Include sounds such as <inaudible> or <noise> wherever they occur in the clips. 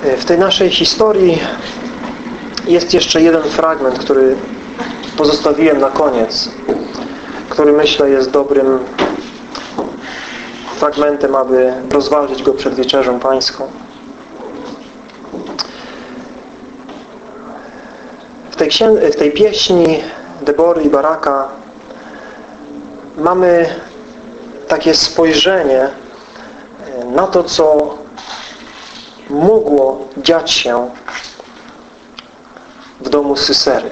W tej naszej historii jest jeszcze jeden fragment, który pozostawiłem na koniec, który myślę jest dobrym fragmentem, aby rozważyć go przed wieczerzą pańską. W tej, w tej pieśni Debory i Baraka mamy takie spojrzenie na to, co mogło dziać się w domu Sysery.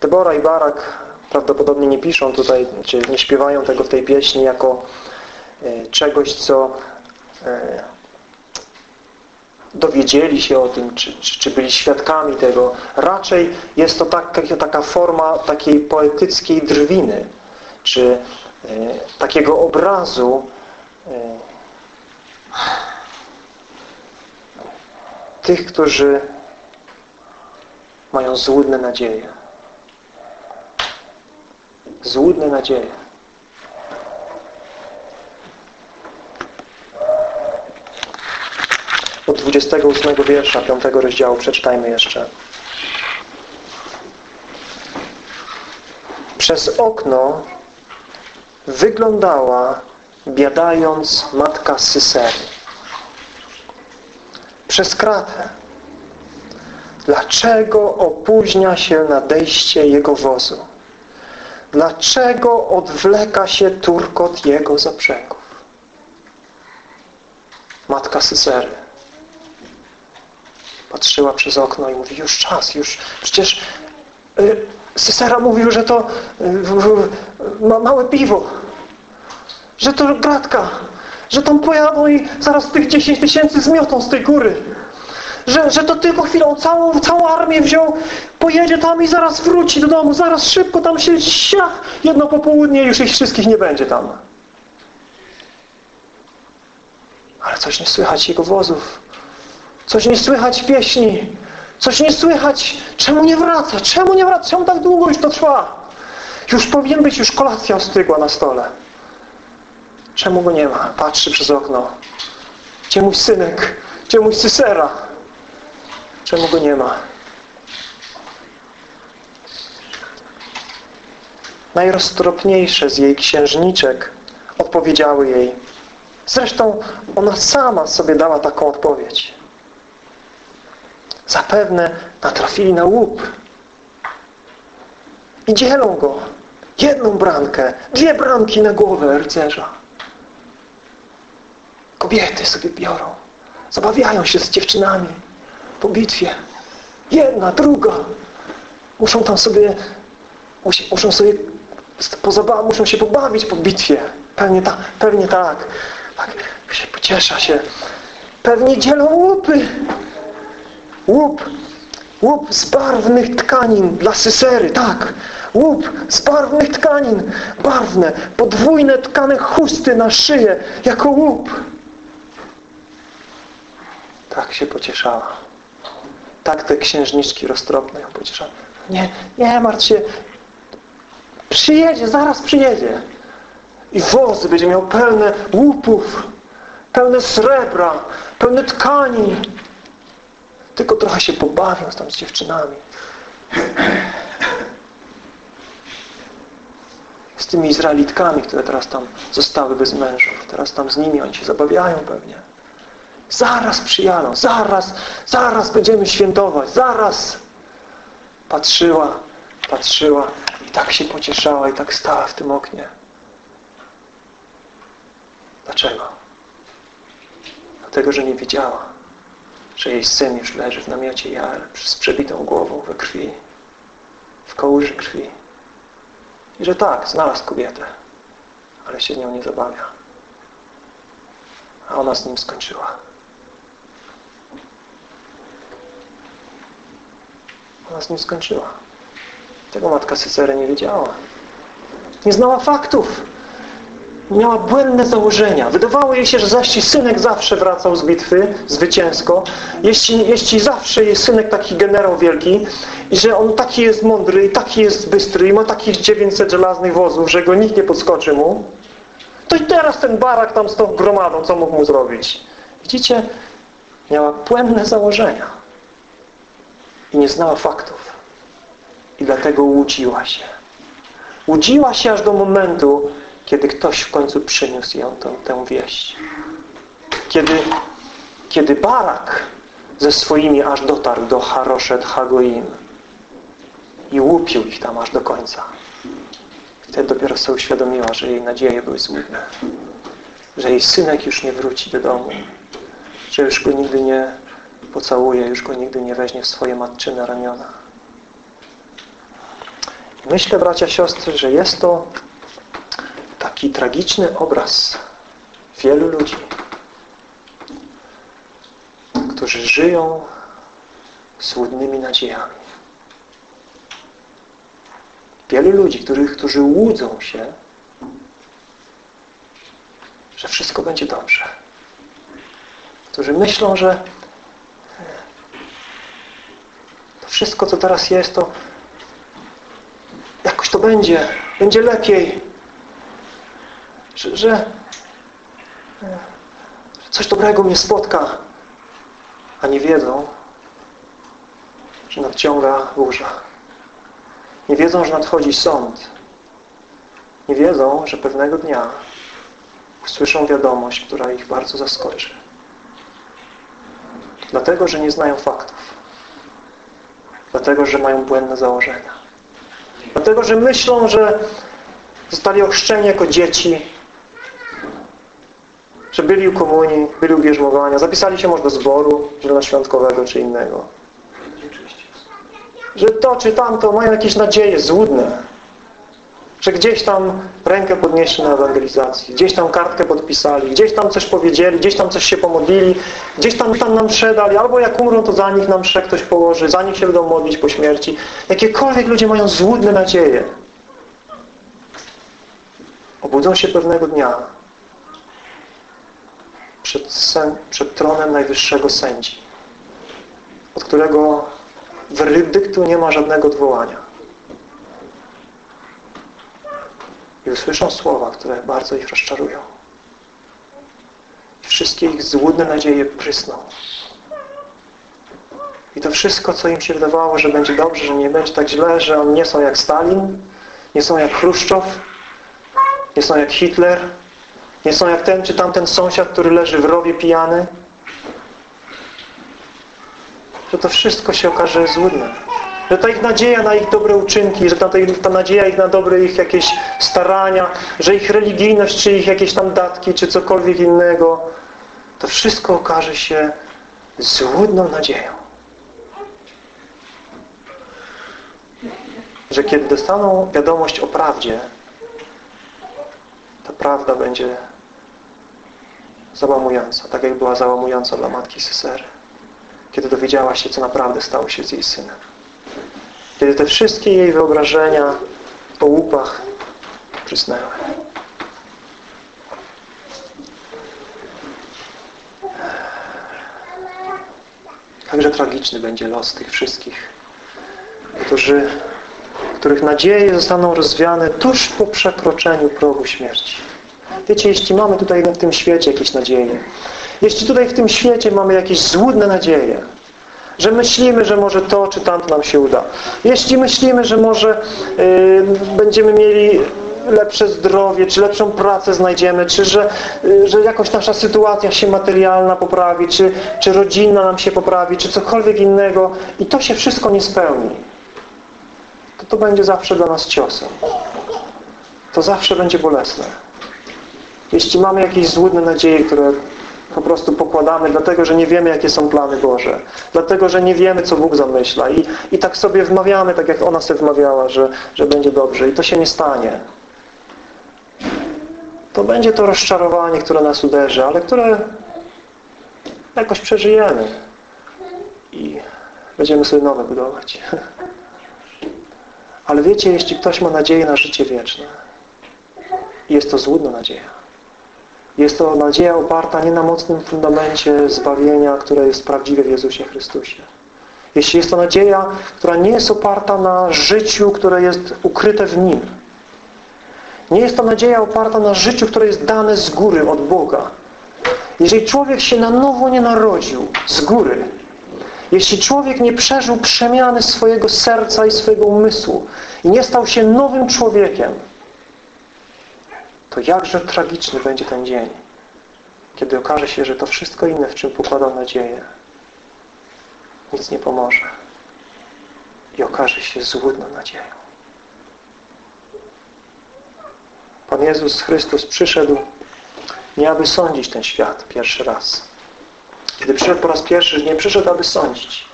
Debora i Barak prawdopodobnie nie piszą tutaj, czy nie śpiewają tego w tej pieśni jako e, czegoś, co e, dowiedzieli się o tym, czy, czy, czy byli świadkami tego. Raczej jest to tak, taka forma takiej poetyckiej drwiny, czy e, takiego obrazu tych, którzy mają złudne nadzieje. Złudne nadzieje. Od 28 wiersza 5 rozdziału przeczytajmy jeszcze. Przez okno wyglądała biadając matka Sysery. Przez kratę. Dlaczego opóźnia się nadejście jego wozu? Dlaczego odwleka się turkot jego zaprzęgów? Matka Sysery patrzyła przez okno i mówi, już czas, już, przecież y, Sysera mówił, że to y, ma małe piwo że to gratka, że tam pojadą i zaraz tych 10 tysięcy zmiotą z tej góry. Że, że to tylko chwilą całą, całą armię wziął, pojedzie tam i zaraz wróci do domu, zaraz szybko tam się siach, jedno popołudnie już ich wszystkich nie będzie tam. Ale coś nie słychać jego wozów. Coś nie słychać pieśni. Coś nie słychać. Czemu nie wraca? Czemu nie wraca? Czemu tak długo już to trwa? Już powinien być, już kolacja ostygła na stole. Czemu go nie ma? Patrzy przez okno. Gdzie mój synek? Gdzie mój sysera? Czemu go nie ma? Najroztropniejsze z jej księżniczek odpowiedziały jej. Zresztą ona sama sobie dała taką odpowiedź. Zapewne natrafili na łup. I dzielą go. Jedną brankę, dwie bramki na głowę rycerza. Kobiety sobie biorą. Zabawiają się z dziewczynami po bitwie. Jedna, druga. Muszą tam sobie muszą sobie muszą się pobawić po bitwie. Pewnie, ta, pewnie tak. Tak się pociesza się. Pewnie dzielą łupy. Łup. Łup z barwnych tkanin dla sysery. Tak. Łup z barwnych tkanin. Barwne, podwójne tkane chusty na szyję jako łup. Tak się pocieszała. Tak te księżniczki roztropne ją pocieszały. Nie, nie martw się. Przyjedzie, zaraz przyjedzie. I wozy będzie miał pełne łupów, pełne srebra, pełne tkani. Tylko trochę się pobawią tam z dziewczynami. Z tymi Izraelitkami, które teraz tam zostały bez mężów. Teraz tam z nimi oni się zabawiają pewnie. Zaraz przyjadą, zaraz, zaraz będziemy świętować, zaraz. Patrzyła, patrzyła i tak się pocieszała i tak stała w tym oknie. Dlaczego? Dlatego, że nie wiedziała, że jej syn już leży w namiocie Jar z przebitą głową we krwi, w kołuży krwi. I że tak, znalazł kobietę, ale się nią nie zabawia. A ona z nim skończyła. Ona z nim skończyła. Tego matka Sysery nie wiedziała. Nie znała faktów. Miała błędne założenia. Wydawało jej się, że zaś synek zawsze wracał z bitwy zwycięsko. Jeśli, jeśli zawsze jest synek taki generał wielki i że on taki jest mądry i taki jest bystry i ma takich 900 żelaznych wozów, że go nikt nie podskoczy mu, To i teraz ten barak tam z tą gromadą, co mógł mu zrobić? Widzicie, miała błędne założenia i nie znała faktów. I dlatego łudziła się. Łudziła się aż do momentu, kiedy ktoś w końcu przyniósł ją tę, tę wieść. Kiedy, kiedy Barak ze swoimi aż dotarł do Haroshet Hagoim i łupił ich tam aż do końca. Wtedy dopiero sobie uświadomiła, że jej nadzieje były złudne. Że jej synek już nie wróci do domu. Że już go nigdy nie pocałuje, już go nigdy nie weźmie w swoje matczyne ramiona. Myślę, bracia, siostry, że jest to taki tragiczny obraz wielu ludzi, którzy żyją złudnymi nadziejami. Wielu ludzi, którzy, którzy łudzą się, że wszystko będzie dobrze. Którzy myślą, że to wszystko, co teraz jest, to jakoś to będzie, będzie lepiej. Że, że coś dobrego mnie spotka, a nie wiedzą, że nadciąga burza. Nie wiedzą, że nadchodzi sąd. Nie wiedzą, że pewnego dnia usłyszą wiadomość, która ich bardzo zaskoczy. Dlatego, że nie znają faktów. Dlatego, że mają błędne założenia. Dlatego, że myślą, że zostali ochrzczeni jako dzieci, że byli u komunii, byli u bierzmowania, zapisali się może do zboru zielonoświątkowego czy innego. Że to czy tamto mają jakieś nadzieje złudne, że gdzieś tam rękę podnieśli na ewangelizacji, gdzieś tam kartkę podpisali, gdzieś tam coś powiedzieli, gdzieś tam coś się pomodlili, gdzieś tam, tam nam mszę dali, albo jak umrą, to za nich nam mszę ktoś położy, za nich się będą modlić po śmierci. Jakiekolwiek ludzie mają złudne nadzieje. Obudzą się pewnego dnia przed, sen, przed tronem najwyższego sędzi, od którego werdyktu nie ma żadnego odwołania. I usłyszą słowa, które bardzo ich rozczarują. Wszystkie ich złudne nadzieje prysną. I to wszystko, co im się wydawało, że będzie dobrze, że nie będzie tak źle, że oni nie są jak Stalin, nie są jak Chruszczow, nie są jak Hitler, nie są jak ten czy tamten sąsiad, który leży w rowie pijany. Że to wszystko się okaże złudne. Że ta ich nadzieja na ich dobre uczynki, że ta, ta nadzieja ich na dobre ich jakieś starania, że ich religijność, czy ich jakieś tam datki, czy cokolwiek innego, to wszystko okaże się złudną nadzieją. Że kiedy dostaną wiadomość o prawdzie, ta prawda będzie załamująca, tak jak była załamująca dla matki Sysery. Kiedy dowiedziała się, co naprawdę stało się z jej synem. Kiedy te wszystkie jej wyobrażenia o łupach przysnęły. Także tragiczny będzie los tych wszystkich, którzy, których nadzieje zostaną rozwiane tuż po przekroczeniu progu śmierci. Wiecie, jeśli mamy tutaj w tym świecie jakieś nadzieje, jeśli tutaj w tym świecie mamy jakieś złudne nadzieje, że myślimy, że może to czy tamto nam się uda. Jeśli myślimy, że może yy, będziemy mieli lepsze zdrowie, czy lepszą pracę znajdziemy, czy że, yy, że jakoś nasza sytuacja się materialna poprawi, czy, czy rodzinna nam się poprawi, czy cokolwiek innego i to się wszystko nie spełni, to to będzie zawsze dla nas ciosem. To zawsze będzie bolesne. Jeśli mamy jakieś złudne nadzieje, które po prostu pokładamy, dlatego, że nie wiemy, jakie są plany Boże. Dlatego, że nie wiemy, co Bóg zamyśla. I, i tak sobie wmawiamy, tak jak ona sobie wmawiała, że, że będzie dobrze. I to się nie stanie. To będzie to rozczarowanie, które nas uderzy, ale które jakoś przeżyjemy. I będziemy sobie nowe budować. <laughs> Ale wiecie, jeśli ktoś ma nadzieję na życie wieczne, jest to złudna nadzieja. Jest to nadzieja oparta nie na mocnym fundamencie zbawienia, które jest prawdziwe w Jezusie Chrystusie. Jeśli jest to nadzieja, która nie jest oparta na życiu, które jest ukryte w Nim. Nie jest to nadzieja oparta na życiu, które jest dane z góry od Boga. Jeżeli człowiek się na nowo nie narodził z góry, jeśli człowiek nie przeżył przemiany swojego serca i swojego umysłu i nie stał się nowym człowiekiem, to jakże tragiczny będzie ten dzień, kiedy okaże się, że to wszystko inne, w czym pokładał nadzieję, nic nie pomoże i okaże się złudną nadzieją. Pan Jezus Chrystus przyszedł nie aby sądzić ten świat pierwszy raz. Kiedy przyszedł po raz pierwszy, nie przyszedł, aby sądzić,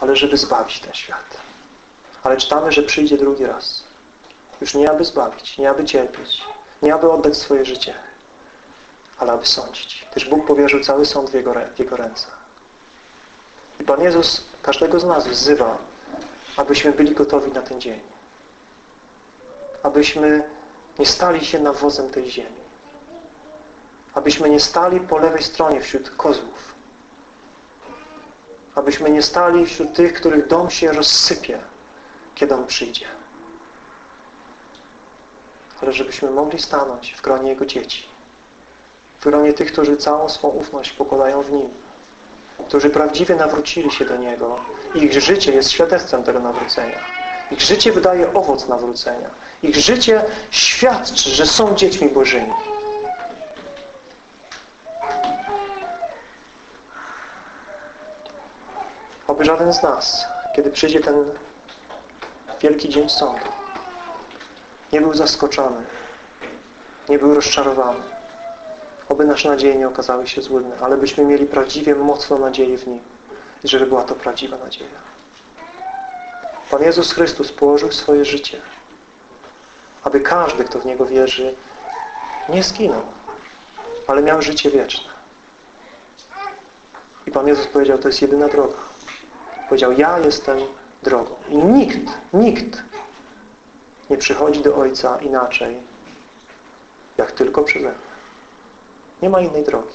ale żeby zbawić ten świat. Ale czytamy, że przyjdzie drugi raz. Już nie aby zbawić, nie aby cierpieć, nie aby oddać swoje życie, ale aby sądzić. Gdyż Bóg powierzył cały sąd w Jego, w Jego ręce. I Pan Jezus każdego z nas wzywa, abyśmy byli gotowi na ten dzień. Abyśmy nie stali się nawozem tej ziemi. Abyśmy nie stali po lewej stronie wśród kozłów. Abyśmy nie stali wśród tych, których dom się rozsypie, kiedy On przyjdzie. Ale żebyśmy mogli stanąć w gronie Jego dzieci. W gronie tych, którzy całą swą ufność pokładają w Nim. Którzy prawdziwie nawrócili się do Niego. Ich życie jest świadectwem tego nawrócenia. Ich życie wydaje owoc nawrócenia. Ich życie świadczy, że są dziećmi Bożymi. Oby żaden z nas, kiedy przyjdzie ten wielki dzień sądu, nie był zaskoczony, nie był rozczarowany. Oby nasze nadzieje nie okazały się złudne, ale byśmy mieli prawdziwie mocną nadzieję w Nim i żeby była to prawdziwa nadzieja. Pan Jezus Chrystus położył swoje życie, aby każdy, kto w Niego wierzy, nie zginął, ale miał życie wieczne. I Pan Jezus powiedział, to jest jedyna droga. Powiedział, ja jestem drogą. I nikt, nikt nie przychodzi do Ojca inaczej, jak tylko przeze mnie. Nie ma innej drogi.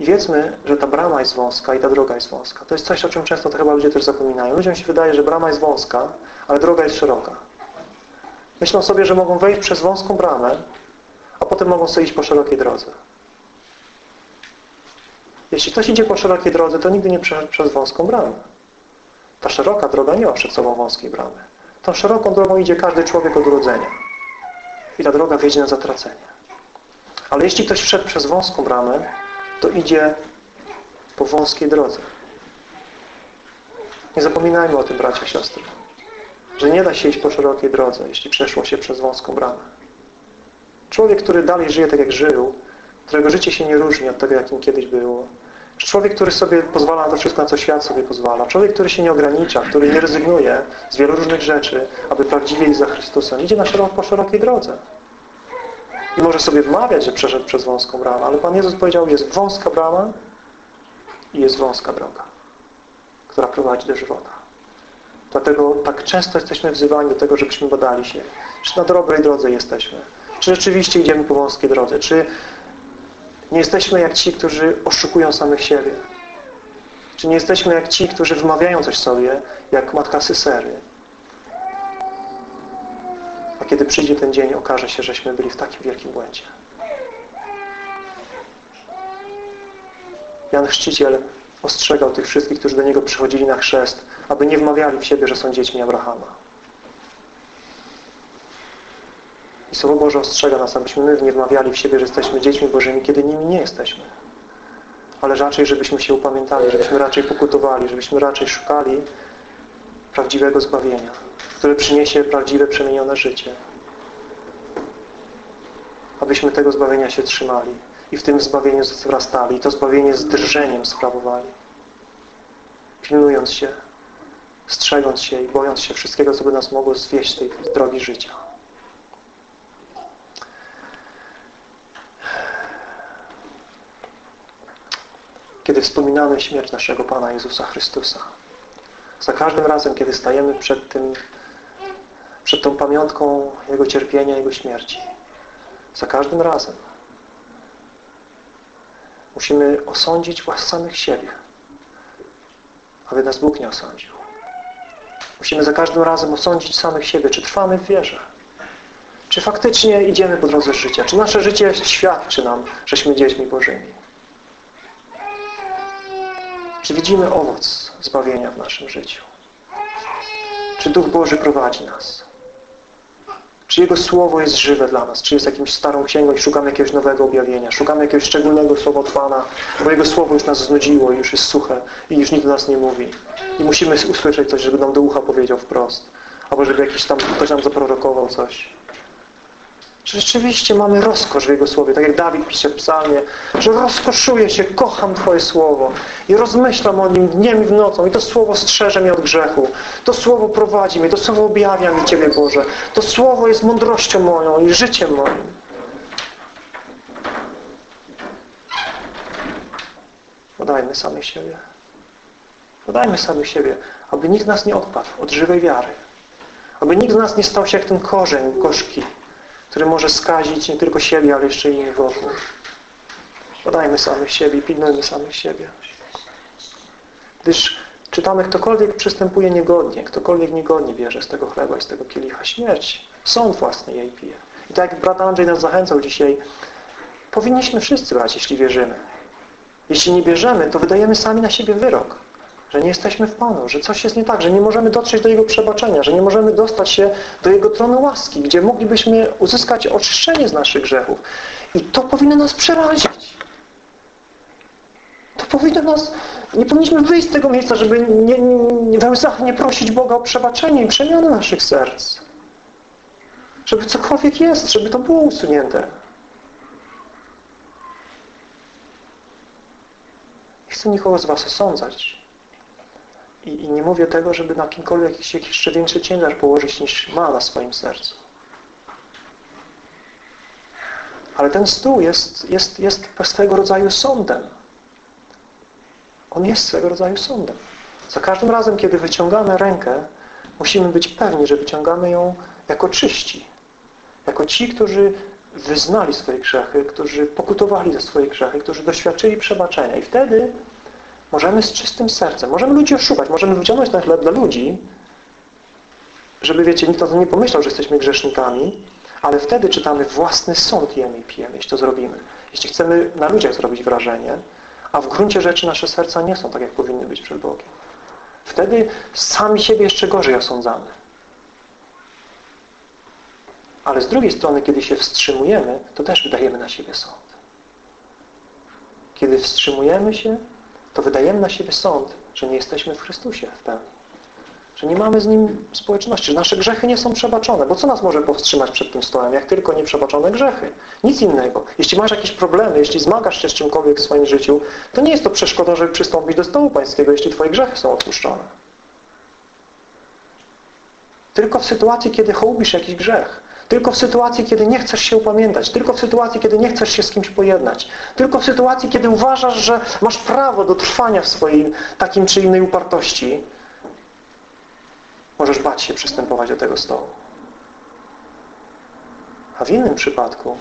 I wiedzmy, że ta brama jest wąska i ta droga jest wąska. To jest coś, o czym często to chyba ludzie też zapominają. Ludziom się wydaje, że brama jest wąska, ale droga jest szeroka. Myślą sobie, że mogą wejść przez wąską bramę, a potem mogą sobie iść po szerokiej drodze. Jeśli ktoś idzie po szerokiej drodze, to nigdy nie przeszedł przez wąską bramę. Ta szeroka droga nie ma przed sobą wąskiej bramy. Tą szeroką drogą idzie każdy człowiek od urodzenia. I ta droga wiedzie na zatracenie. Ale jeśli ktoś wszedł przez wąską bramę, to idzie po wąskiej drodze. Nie zapominajmy o tym, bracia siostry. Że nie da się iść po szerokiej drodze, jeśli przeszło się przez wąską bramę. Człowiek, który dalej żyje tak jak żył, którego życie się nie różni od tego, jakim kiedyś było. Człowiek, który sobie pozwala na to wszystko, na co świat sobie pozwala. Człowiek, który się nie ogranicza, który nie rezygnuje z wielu różnych rzeczy, aby prawdziwie iść za Chrystusem. Idzie na szeroko, po szerokiej drodze. I może sobie wmawiać, że przeszedł przez wąską bramę, ale Pan Jezus powiedział, jest wąska brama i jest wąska droga, która prowadzi do żywota. Dlatego tak często jesteśmy wzywani do tego, żebyśmy badali się, czy na dobrej drodze jesteśmy, czy rzeczywiście idziemy po wąskiej drodze, czy nie jesteśmy jak ci, którzy oszukują samych siebie, czy nie jesteśmy jak ci, którzy wmawiają coś sobie, jak matka Sysery, kiedy przyjdzie ten dzień, okaże się, żeśmy byli w takim wielkim błędzie. Jan Chrzciciel ostrzegał tych wszystkich, którzy do Niego przychodzili na chrzest, aby nie wmawiali w siebie, że są dziećmi Abrahama. I Słowo Boże ostrzega nas, abyśmy my nie wmawiali w siebie, że jesteśmy dziećmi Bożymi, kiedy nimi nie jesteśmy. Ale raczej, żebyśmy się upamiętali, żebyśmy raczej pokutowali, żebyśmy raczej szukali prawdziwego zbawienia które przyniesie prawdziwe, przemienione życie. Abyśmy tego zbawienia się trzymali i w tym zbawieniu wzrastali i to zbawienie z drżeniem sprawowali. Pilnując się, strzegąc się i bojąc się wszystkiego, co by nas mogło zwieść z tej drogi życia. Kiedy wspominamy śmierć naszego Pana Jezusa Chrystusa, za każdym razem, kiedy stajemy przed tym przed tą pamiątką Jego cierpienia, Jego śmierci. Za każdym razem musimy osądzić samych siebie, aby nas Bóg nie osądził. Musimy za każdym razem osądzić samych siebie, czy trwamy w wierze. Czy faktycznie idziemy po drodze życia? Czy nasze życie świadczy nam, żeśmy dziećmi Bożymi? Czy widzimy owoc zbawienia w naszym życiu? Czy Duch Boży prowadzi nas? Czy Jego Słowo jest żywe dla nas? Czy jest jakimś starą księgą i szukamy jakiegoś nowego objawienia? Szukamy jakiegoś szczególnego słowa od Pana, bo Jego Słowo już nas znudziło już jest suche i już nikt do nas nie mówi. I musimy usłyszeć coś, żeby nam do ucha powiedział wprost. Albo żeby jakiś tam ktoś nam zaprorokował coś. Czy rzeczywiście mamy rozkosz w Jego Słowie, tak jak Dawid pisze w psalmie, że rozkoszuję się, kocham Twoje Słowo i rozmyślam o nim dniem i w nocą i to Słowo strzeże mnie od grzechu. To Słowo prowadzi mnie, to Słowo objawia mi Ciebie, Boże. To Słowo jest mądrością moją i życiem moim. Podajmy samych siebie. Podajmy samych siebie, aby nikt nas nie odpadł od żywej wiary. Aby nikt z nas nie stał się jak ten korzeń gorzki, który może skazić nie tylko siebie, ale jeszcze innych wokół. Podajmy samych siebie pilnujmy samych siebie. Gdyż czytamy, ktokolwiek przystępuje niegodnie, ktokolwiek niegodnie bierze z tego chleba i z tego kielicha śmierć, sąd własny jej pije. I tak jak brat Andrzej nas zachęcał dzisiaj, powinniśmy wszyscy brać, jeśli wierzymy. Jeśli nie bierzemy, to wydajemy sami na siebie wyrok że nie jesteśmy w Panu, że coś jest nie tak, że nie możemy dotrzeć do Jego przebaczenia, że nie możemy dostać się do Jego tronu łaski, gdzie moglibyśmy uzyskać oczyszczenie z naszych grzechów. I to powinno nas przerazić. To powinno nas... Nie powinniśmy wyjść z tego miejsca, żeby nie, nie, we łzach nie prosić Boga o przebaczenie i przemianę naszych serc. Żeby cokolwiek jest, żeby to było usunięte. Nie chcę nikogo z Was osądzać. I, I, nie mówię tego, żeby na kimkolwiek jakiś, jeszcze większy ciężar położyć niż ma na swoim sercu. Ale ten stół jest, jest, jest swego rodzaju sądem. On jest swego rodzaju sądem. Za każdym razem, kiedy wyciągamy rękę, musimy być pewni, że wyciągamy ją jako czyści. Jako ci, którzy wyznali swoje grzechy, którzy pokutowali za swoje grzechy, którzy doświadczyli przebaczenia. I wtedy Możemy z czystym sercem, możemy ludzi oszukać, możemy wyciągnąć ten chleb dla ludzi, żeby, wiecie, nikt o tym nie pomyślał, że jesteśmy grzesznikami, ale wtedy czytamy własny sąd jemy i pijemy, jeśli to zrobimy. Jeśli chcemy na ludziach zrobić wrażenie, a w gruncie rzeczy nasze serca nie są tak, jak powinny być przed Bogiem. Wtedy sami siebie jeszcze gorzej osądzamy. Ale z drugiej strony, kiedy się wstrzymujemy, to też wydajemy na siebie sąd. Kiedy wstrzymujemy się, to wydajemy na siebie sąd, że nie jesteśmy w Chrystusie w pełni. Że nie mamy z Nim społeczności, że nasze grzechy nie są przebaczone. Bo co nas może powstrzymać przed tym stołem, jak tylko nieprzebaczone grzechy? Nic innego. Jeśli masz jakieś problemy, jeśli zmagasz się z czymkolwiek w swoim życiu, to nie jest to przeszkoda, żeby przystąpić do stołu pańskiego, jeśli Twoje grzechy są odpuszczone. Tylko w sytuacji, kiedy hołubisz jakiś grzech, tylko w sytuacji, kiedy nie chcesz się upamiętać. Tylko w sytuacji, kiedy nie chcesz się z kimś pojednać. Tylko w sytuacji, kiedy uważasz, że masz prawo do trwania w swojej takim czy innej upartości. Możesz bać się przystępować do tego stołu. A w innym przypadku,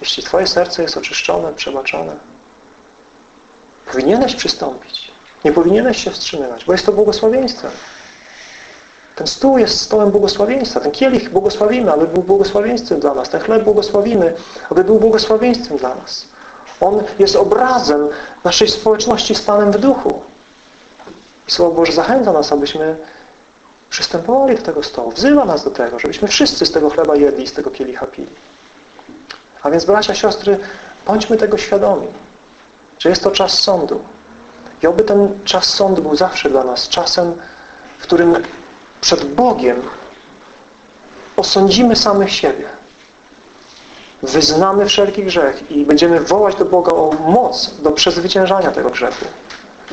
jeśli Twoje serce jest oczyszczone, przebaczone, powinieneś przystąpić. Nie powinieneś się wstrzymywać, bo jest to błogosławieństwem. Ten stół jest stołem błogosławieństwa. Ten kielich błogosławimy, aby był błogosławieństwem dla nas. Ten chleb błogosławimy, aby był błogosławieństwem dla nas. On jest obrazem naszej społeczności z Panem w duchu. I Słowo Boże zachęca nas, abyśmy przystępowali do tego stołu. Wzywa nas do tego, żebyśmy wszyscy z tego chleba jedli i z tego kielicha pili. A więc bracia, siostry, bądźmy tego świadomi, że jest to czas sądu. I oby ten czas sądu był zawsze dla nas czasem, w którym przed Bogiem osądzimy samych siebie. Wyznamy wszelki grzech i będziemy wołać do Boga o moc do przezwyciężania tego grzechu.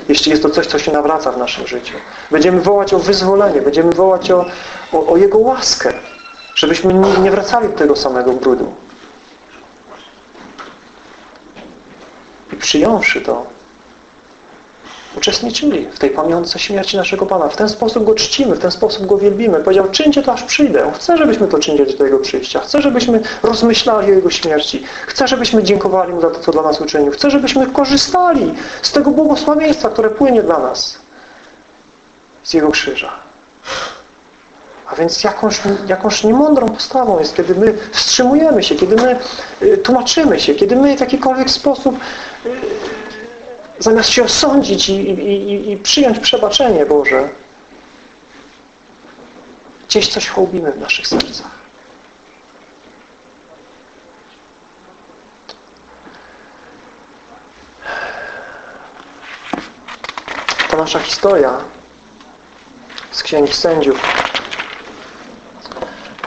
Jeśli jest to coś, co się nawraca w naszym życiu. Będziemy wołać o wyzwolenie, będziemy wołać o, o, o Jego łaskę, żebyśmy nie, nie wracali do tego samego brudu. I przyjąwszy to, uczestniczyli w tej pamiątce śmierci naszego Pana. W ten sposób Go czcimy, w ten sposób Go wielbimy. Powiedział, czyńcie to aż przyjdę. Chcę, żebyśmy to czynili do Jego przyjścia. Chcę, żebyśmy rozmyślali o Jego śmierci. Chcę, żebyśmy dziękowali Mu za to, co dla nas uczynił. Chcę, żebyśmy korzystali z tego błogosławieństwa, które płynie dla nas z Jego krzyża. A więc jakąś, jakąś niemądrą postawą jest, kiedy my wstrzymujemy się, kiedy my y, tłumaczymy się, kiedy my w jakikolwiek sposób y, zamiast się osądzić i, i, i przyjąć przebaczenie Boże, gdzieś coś hołbimy w naszych sercach. Ta nasza historia z Księgi Sędziów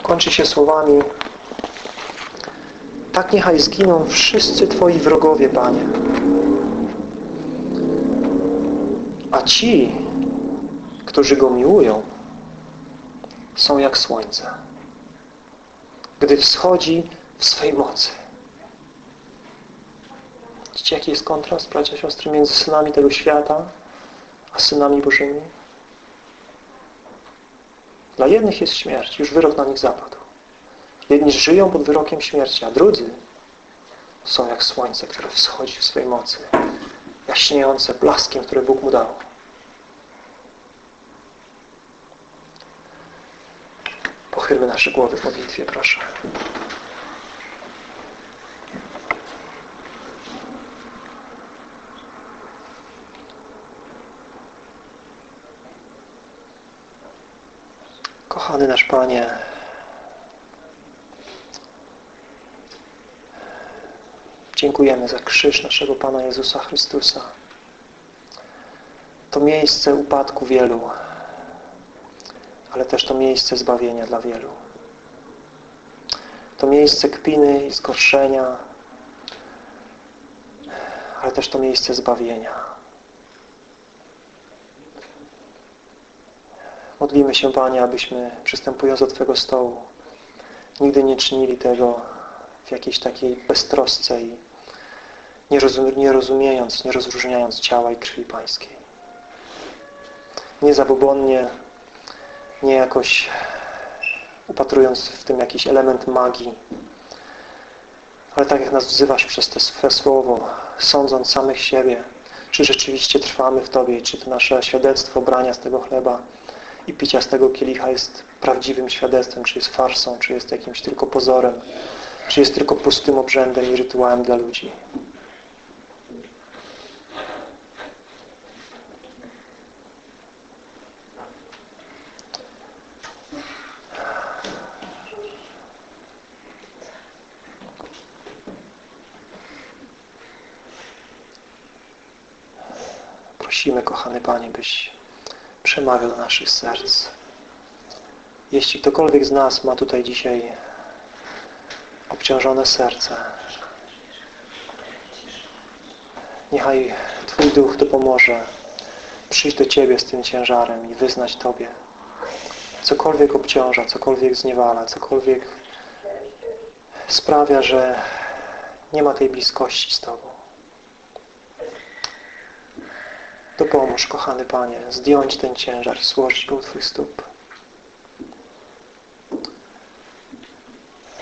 kończy się słowami Tak niechaj zginą wszyscy Twoi wrogowie, Panie. A ci, którzy Go miłują, są jak słońce, gdy wschodzi w swej mocy. Widzicie, jaki jest kontrast, bracia, siostry, między synami tego świata, a synami Bożymi? Dla jednych jest śmierć, już wyrok na nich zapadł. Jedni żyją pod wyrokiem śmierci, a drudzy są jak słońce, które wschodzi w swej mocy, jaśniejące blaskiem, który Bóg mu dał. Pochylmy nasze głowy w modlitwie, proszę. Kochany nasz Panie, dziękujemy za krzyż naszego Pana Jezusa Chrystusa. To miejsce upadku wielu, ale też to miejsce zbawienia dla wielu. To miejsce kpiny i zgorszenia, ale też to miejsce zbawienia. Modlimy się, Panie, abyśmy przystępując do Twojego stołu nigdy nie czynili tego w jakiejś takiej beztrosce i nie rozumiejąc, nie rozróżniając ciała i krwi Pańskiej. Nie zabobonnie, nie jakoś upatrując w tym jakiś element magii, ale tak jak nas wzywasz przez to swe słowo, sądząc samych siebie, czy rzeczywiście trwamy w Tobie, czy to nasze świadectwo brania z tego chleba i picia z tego kielicha jest prawdziwym świadectwem, czy jest farsą, czy jest jakimś tylko pozorem, czy jest tylko pustym obrzędem i rytuałem dla ludzi. Prosimy, kochany Panie, byś przemawiał do naszych serc. Jeśli ktokolwiek z nas ma tutaj dzisiaj obciążone serce, niechaj Twój Duch dopomoże przyjść do Ciebie z tym ciężarem i wyznać Tobie. Cokolwiek obciąża, cokolwiek zniewala, cokolwiek sprawia, że nie ma tej bliskości z Tobą. Dopomóż, kochany Panie, zdjąć ten ciężar złożyć go u Twych stóp.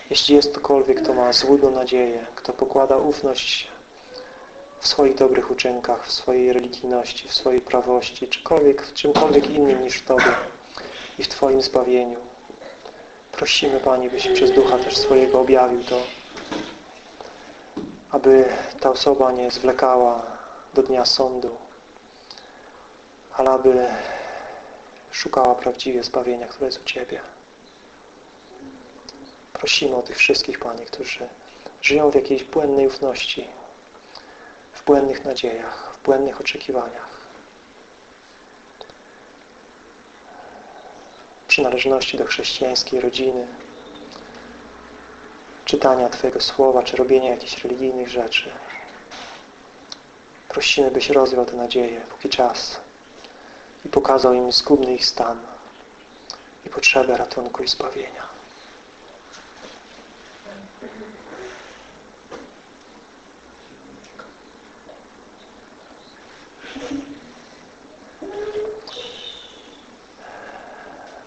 Jeśli jest ktokolwiek, kto ma złudną nadzieję, kto pokłada ufność w swoich dobrych uczynkach, w swojej religijności, w swojej prawości, czykolwiek, w czymkolwiek innym niż w Tobie i w Twoim zbawieniu. Prosimy, Panie, byś przez Ducha też swojego objawił to, aby ta osoba nie zwlekała do dnia sądu, ale aby szukała prawdziwie zbawienia, które jest u Ciebie. Prosimy o tych wszystkich, Panie, którzy żyją w jakiejś błędnej ufności, w błędnych nadziejach, w błędnych oczekiwaniach. Przynależności do chrześcijańskiej rodziny, czytania Twojego Słowa, czy robienia jakichś religijnych rzeczy. Prosimy, byś rozwiał te nadzieje, póki czas i pokazał im zgubny ich stan i potrzebę ratunku i zbawienia.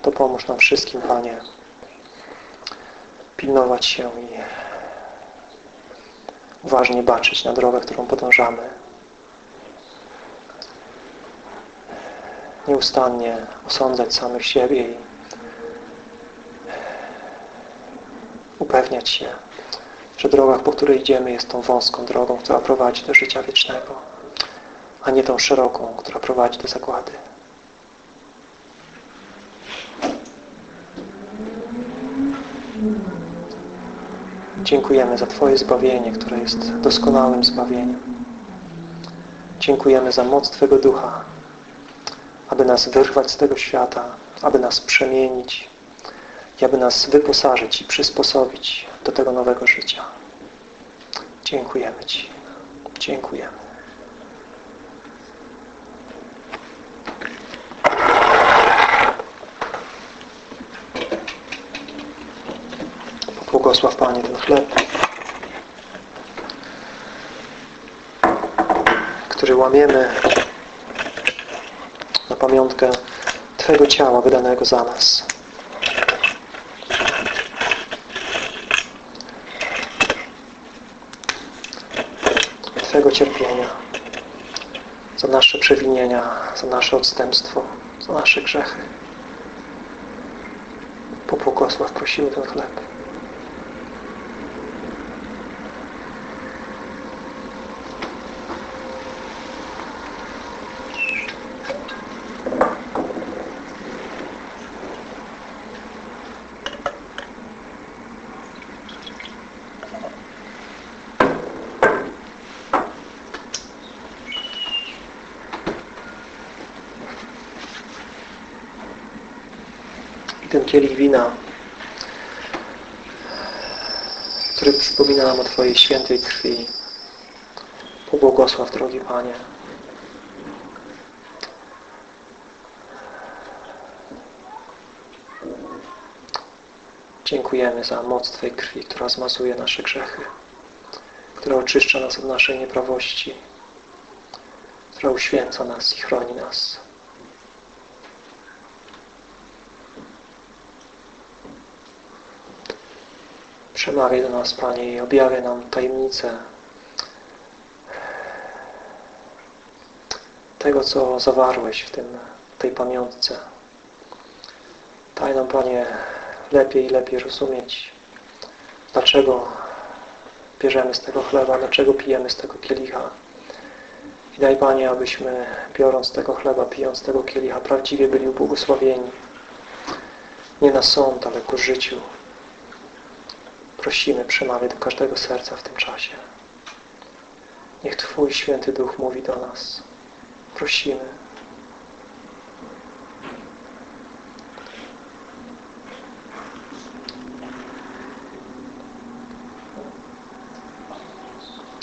To pomóż nam wszystkim, Panie, pilnować się i uważnie baczyć na drogę, którą podążamy. Nieustannie osądzać samych siebie i upewniać się, że droga, po której idziemy jest tą wąską drogą, która prowadzi do życia wiecznego, a nie tą szeroką, która prowadzi do zagłady. Dziękujemy za Twoje zbawienie, które jest doskonałym zbawieniem. Dziękujemy za moc Twego Ducha, aby nas wyrwać z tego świata, aby nas przemienić i aby nas wyposażyć i przysposobić do tego nowego życia. Dziękujemy Ci. Dziękujemy. Błogosław Panie ten chleb, który łamiemy pamiątkę Twego ciała wydanego za nas. Twego cierpienia, za nasze przewinienia, za nasze odstępstwo, za nasze grzechy. Pobłogosław, prosimy ten chleb. Kielich wina, który przypomina nam o Twojej świętej krwi. Pobłogosław, drogi Panie. Dziękujemy za moc Twojej krwi, która zmazuje nasze grzechy, która oczyszcza nas od naszej nieprawości, która uświęca nas i chroni nas. Przemawiaj do nas, Panie, i objawiaj nam tajemnicę tego, co zawarłeś w tym, tej pamiątce. Daj nam, Panie, lepiej i lepiej rozumieć, dlaczego bierzemy z tego chleba, dlaczego pijemy z tego kielicha. I daj, Panie, abyśmy biorąc tego chleba, pijąc tego kielicha, prawdziwie byli ubłogosławieni. Nie na sąd, ale ku życiu. Prosimy, przemawiaj do każdego serca w tym czasie. Niech Twój Święty Duch mówi do nas. Prosimy.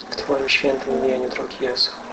W Twoim świętym imieniu, drogi Jezu.